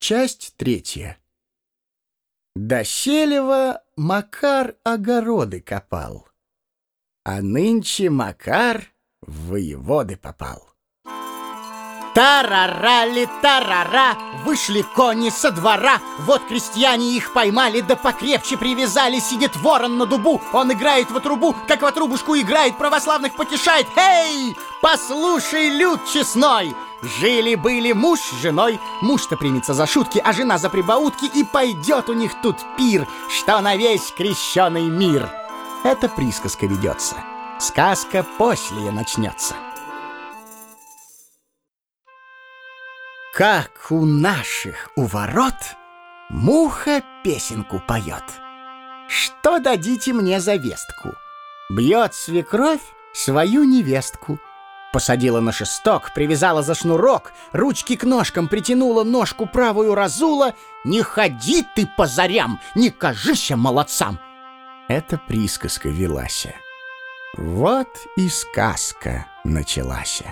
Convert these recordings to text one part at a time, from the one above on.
Часть третья. До Макар огороды копал, а нынче Макар в воеводы попал. Тарара-ли, тарара, вышли кони со двора. Вот крестьяне их поймали, да покрепче привязали. Сидит ворон на дубу, он играет в трубу, как в трубушку играет, православных потешает. Эй, послушай, люд честной! Жили-были муж с женой, муж-то примется за шутки, а жена за прибаутки, и пойдет у них тут пир, что на весь крещеный мир. Это присказка ведется. Сказка после начнется. Как у наших у ворот муха песенку поет. Что дадите мне за вестку? Бьет свекровь свою невестку. Посадила на шесток, привязала за шнурок, ручки к ножкам притянула, ножку правую разула. Не ходи ты по зарям, не кажися молодцам. Это присказка велася. Вот и сказка началась.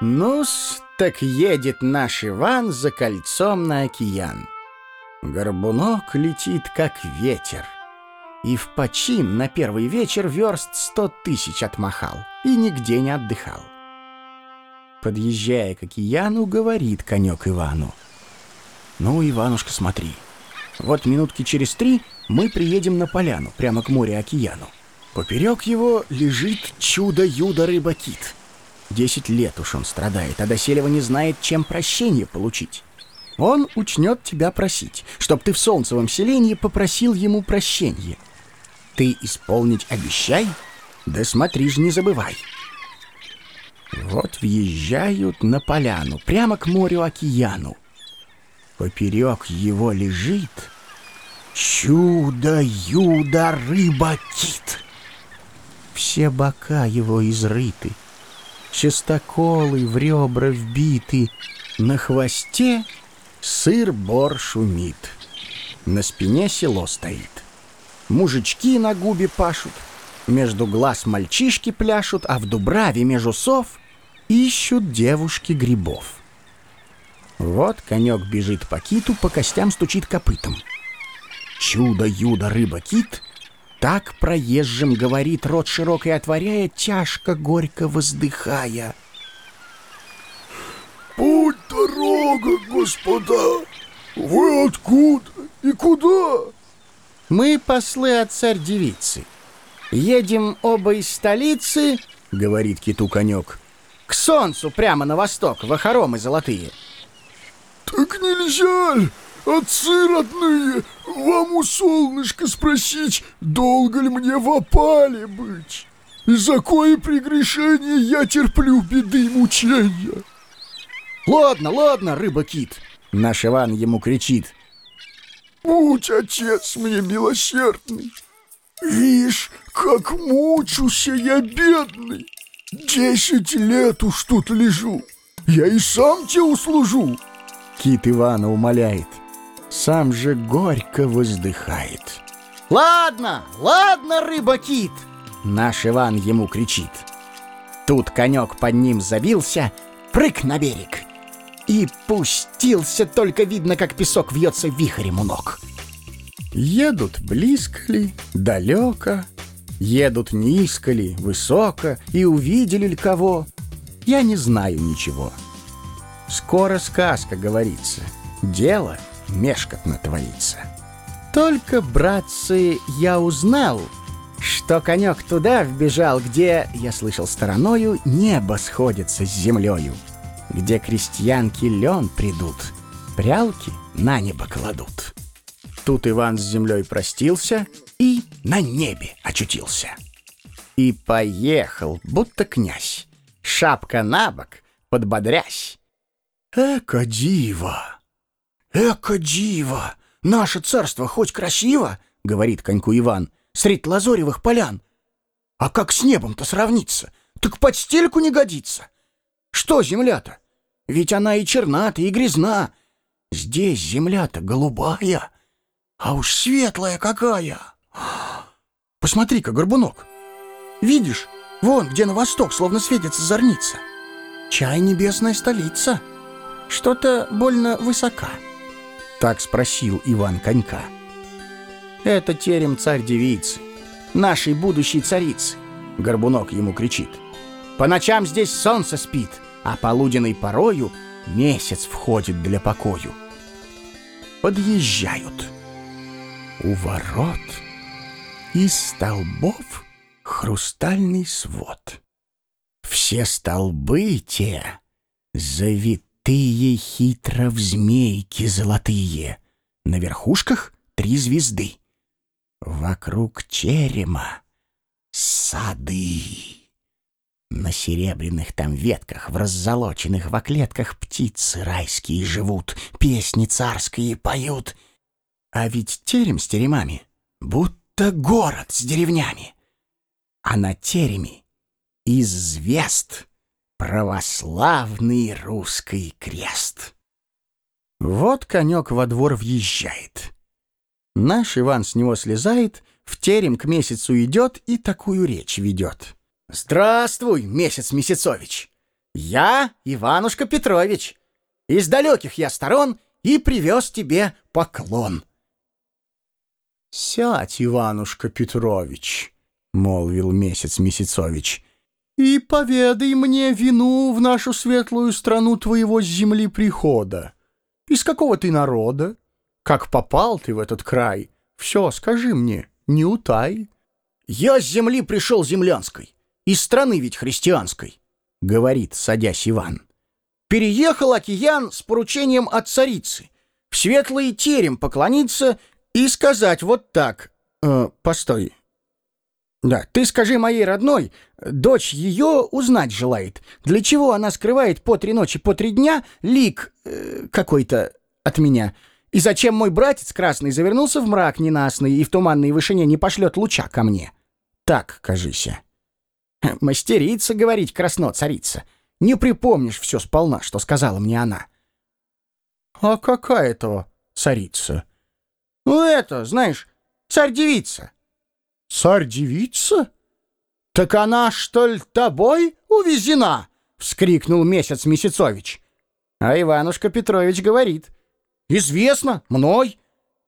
Ну-с, так едет наш Иван за кольцом на океан. Горбунок летит, как ветер. И в почин на первый вечер верст сто тысяч отмахал и нигде не отдыхал. Подъезжая к океану, говорит конек Ивану. «Ну, Иванушка, смотри. Вот минутки через три мы приедем на поляну, прямо к морю-океану. Поперек его лежит чудо-юдо-рыба-кит. Десять лет уж он страдает, а доселева не знает, чем прощение получить. Он учнет тебя просить, чтоб ты в солнцевом селении попросил ему прощения. Ты исполнить обещай, да смотри ж не забывай. Вот въезжают на поляну, прямо к морю-океану. Поперек его лежит чудо-юдо-рыба-кит. Все бока его изрыты, частоколы в ребра вбиты, на хвосте сыр-бор шумит, на спине село стоит. Мужички на губе пашут, между глаз мальчишки пляшут, а в дубраве между сов ищут девушки грибов. Вот конек бежит по киту, по костям стучит копытом. Чудо-юдо рыба-кит так проезжим говорит, рот широкий отворяя, тяжко, горько воздыхая. Путь дорога, господа! Вы откуда и куда? Мы послы от царь-девицы. Едем оба из столицы, говорит киту конек, к солнцу прямо на восток, в охоромы золотые. Так нельзя? Отцы родные, вам у солнышка спросить, долго ли мне в опале быть? И за кое прегрешение я терплю беды и мучения? Ладно, ладно, рыба-кит, наш Иван ему кричит. Будь, отец, мне милосердный. Вишь, как мучуся я, бедный. Десять лет уж тут лежу. Я и сам тебе услужу. Кит Ивана умоляет. Сам же горько воздыхает. Ладно, ладно, рыба-кит, наш Иван ему кричит. Тут конек под ним забился, прыг на берег. И пустился, только видно, как песок вьется вихрем у ног. Едут близко ли, далеко, едут низко ли, высоко, и увидели ли кого, я не знаю ничего. Скоро сказка говорится, дело мешкотно творится. Только, братцы, я узнал, что конек туда вбежал, где, я слышал стороною, небо сходится с землею, где крестьянки лен придут, прялки на небо кладут. Тут Иван с землей простился и на небе очутился. И поехал, будто князь, шапка на бок, подбодрясь. «Эка диво! Эка диво! Наше царство хоть красиво, — говорит коньку Иван, — средь лазоревых полян. А как с небом-то сравниться? Так под стельку не годится. Что земля-то? Ведь она и черна-то, и грязна. Здесь земля-то голубая, а уж светлая какая! Посмотри-ка, горбунок. Видишь, вон, где на восток, словно светится зорница. Чай небесная столица. что-то больно высока. Так спросил Иван Конька. Это терем царь-девицы, нашей будущей царицы. Горбунок ему кричит. По ночам здесь солнце спит, а полуденной порою месяц входит для покою. Подъезжают. У ворот из столбов хрустальный свод. Все столбы те завитые хитро в змейки золотые. На верхушках три звезды. Вокруг терема сады. На серебряных там ветках, в раззолоченных во клетках птицы райские живут, песни царские поют. А ведь терем с теремами, будто город с деревнями. А на тереме из звезд православный русский крест. Вот конек во двор въезжает. Наш Иван с него слезает, в терем к месяцу идет и такую речь ведет. «Здравствуй, месяц Месяцович! Я Иванушка Петрович. Из далеких я сторон и привез тебе поклон». «Сядь, Иванушка Петрович», — молвил месяц Месяцович, «и поведай мне вину в нашу светлую страну твоего земли прихода. Из какого ты народа? Как попал ты в этот край? Все скажи мне, не утай. Я с земли пришел землянской, из страны ведь христианской, говорит, садясь Иван. Переехал океан с поручением от царицы, в светлый терем поклониться и сказать вот так. Э, постой. Да, ты скажи моей родной, дочь ее узнать желает, для чего она скрывает по три ночи, по три дня лик э, какой-то от меня — и зачем мой братец красный завернулся в мрак ненастный и в туманной вышине не пошлет луча ко мне? Так, кажися. Мастерица, говорить, красно царица. Не припомнишь все сполна, что сказала мне она. А какая то царица? Ну это, знаешь, царь-девица. Царь-девица? Так она, что ли, тобой увезена? Вскрикнул месяц Месяцович. А Иванушка Петрович говорит — Известно, мной.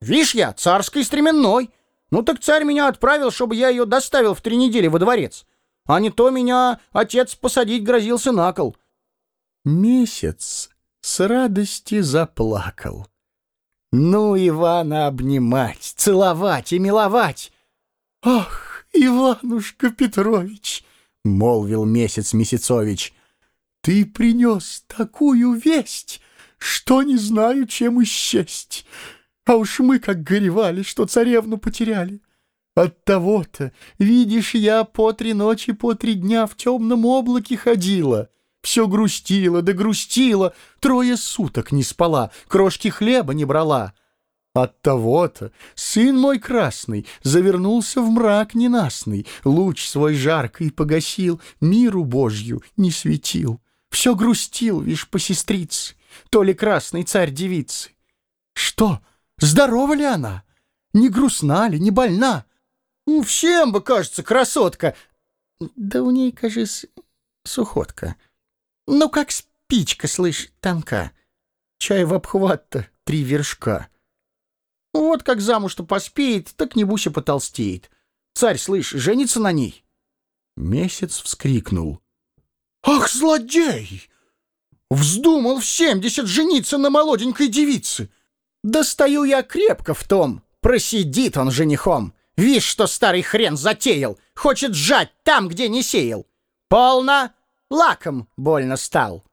Вишь я, царской стременной. Ну так царь меня отправил, чтобы я ее доставил в три недели во дворец. А не то меня отец посадить грозился на кол. Месяц с радости заплакал. Ну, Ивана обнимать, целовать и миловать. Ах, Иванушка Петрович, молвил месяц Месяцович, ты принес такую весть, что не знаю, чем исчесть. А уж мы как горевали, что царевну потеряли. От того-то, видишь, я по три ночи, по три дня в темном облаке ходила. Все грустила да грустила, трое суток не спала, крошки хлеба не брала. От того-то сын мой красный завернулся в мрак ненастный, луч свой жаркий погасил, миру Божью не светил. Все грустил, вишь, по сестрице то ли красный царь девицы. Что, здорова ли она? Не грустна ли, не больна? Ну, всем бы, кажется, красотка. Да у ней, кажется, сухотка. Ну, как спичка, слышь, тонка. Чай в обхват-то три вершка. Вот как замуж-то поспеет, так небусь и потолстеет. Царь, слышь, женится на ней. Месяц вскрикнул. «Ах, злодей! Вздумал в семьдесят жениться на молоденькой девице. Достаю я крепко в том. Просидит он женихом. Вишь, что старый хрен затеял. Хочет сжать там, где не сеял. Полно лаком больно стал.